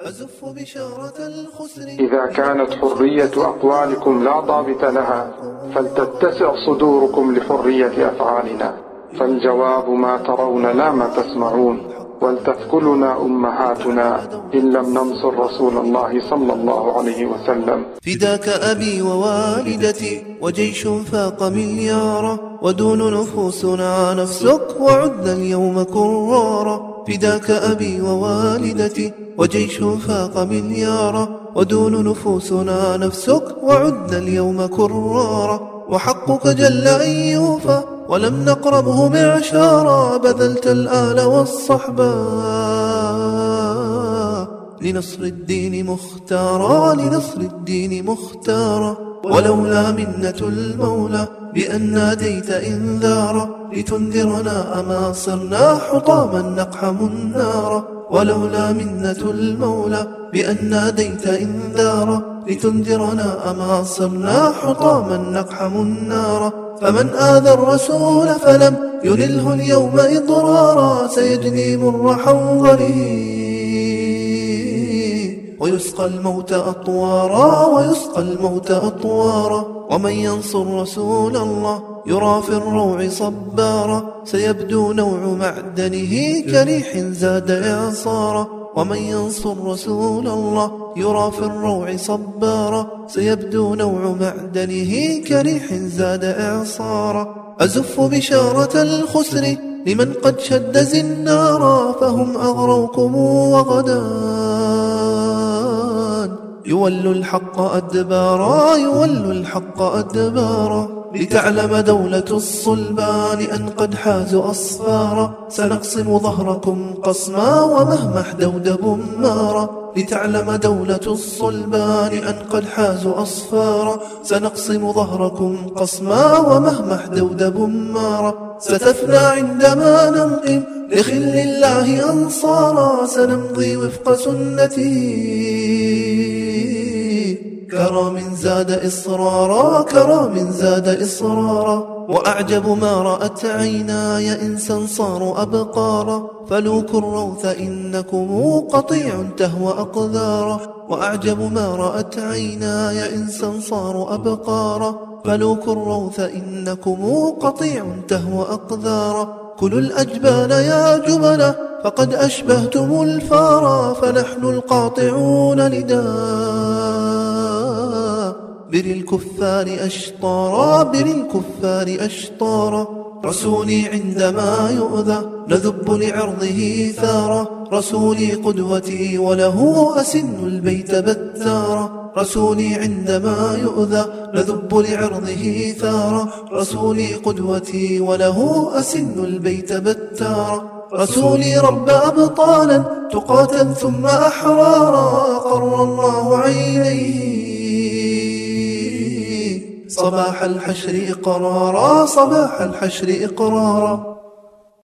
أزف بشارة الخسر. إذا كانت حرية أقوالكم لا ضابط لها فلتتسع صدوركم لحرية أفعالنا. فالجواب ما ترون لا ما تسمعون. ولتثكلنا أمهاتنا إن لم ننصر رسول الله صلى الله عليه وسلم. فداك أبي ووالدتي وجيش فاق مليارا ودون نفوسنا نفسك وعدنا اليوم كرارا. فداك أبي ووالدتي وجيش فاق مليارا ودون نفوسنا نفسك وعدنا اليوم كرارا وحقك جل أن يوفى ولم نقربه معشارا بذلت الآل والصحبا لنصر الدين مختارا لنصر الدين مختارا. ولولا منة المولى بأن ناديت إنذارا لتنذرنا أما صرنا حطاما نقحم النار. ولولا منة المولى بأن ناديت إنذارا لتنذرنا أما صرنا حطاما نقحم النار. فمن آذى الرسول فلم ينله اليوم إضرارا. سيجني مر حنظره ويسقى الموت أطوارا ويسقى الموت أطوارا. ومن ينصر رسول الله يرى في الروع صبارا. سيبدو نوع معدنه كريح زاد إعصارا ومن ينصر رسول الله يرى في الروع صبارا. سيبدو نوع معدنه كريح زاد إعصارا أزف بشارة الخسر لمن قد شد زنارا. فهم أغروكم وغدا. يولوا الحق أدبارا يولوا الحق أدبارا. لتعلم دولة الصلبان أن قد حازوا أصفارا. سنقسم ظهركم قسما ومهما احدوا دبمارا لتعلم دولة الصلبان أن قد حازوا أصفارا. سنقسم ظهركم قسما ومهما احدوا دبمارا ستفنى عندما ننقم لخل الله أنصارا. سنمضي وفق سنته كرام زاد إصرارا كرام زاد إصرارا. وأعجب ما رأت عيناي إنسا صاروا أبقارا. فلوكوا الروث إنكم قطيع تهوى أقذارا. وأعجب ما رأت عيناي إنسا صاروا أبقارا. فلوكوا الروث إنكم قطيع تهوى أقذارا. كلوا الأجبان يا جبلا فقد أشبهتم الفارا. فنحن القاطعون لدار بر الكفار أشطارا بر الكفار أشطارا. رسولي عندما يؤذى نذب لعرضه ثارا. رسولي قدوتي وله أسن البيت بتارا رسولي عندما يؤذى نذب لعرضه ثارا. رسولي قدوتي وله أسن البيت بتارا رسولي رب أبطالا تقاتا ثم أحرارا. قر الله عينيه صباح الحشر إقرارا صباح الحشر إقرارا.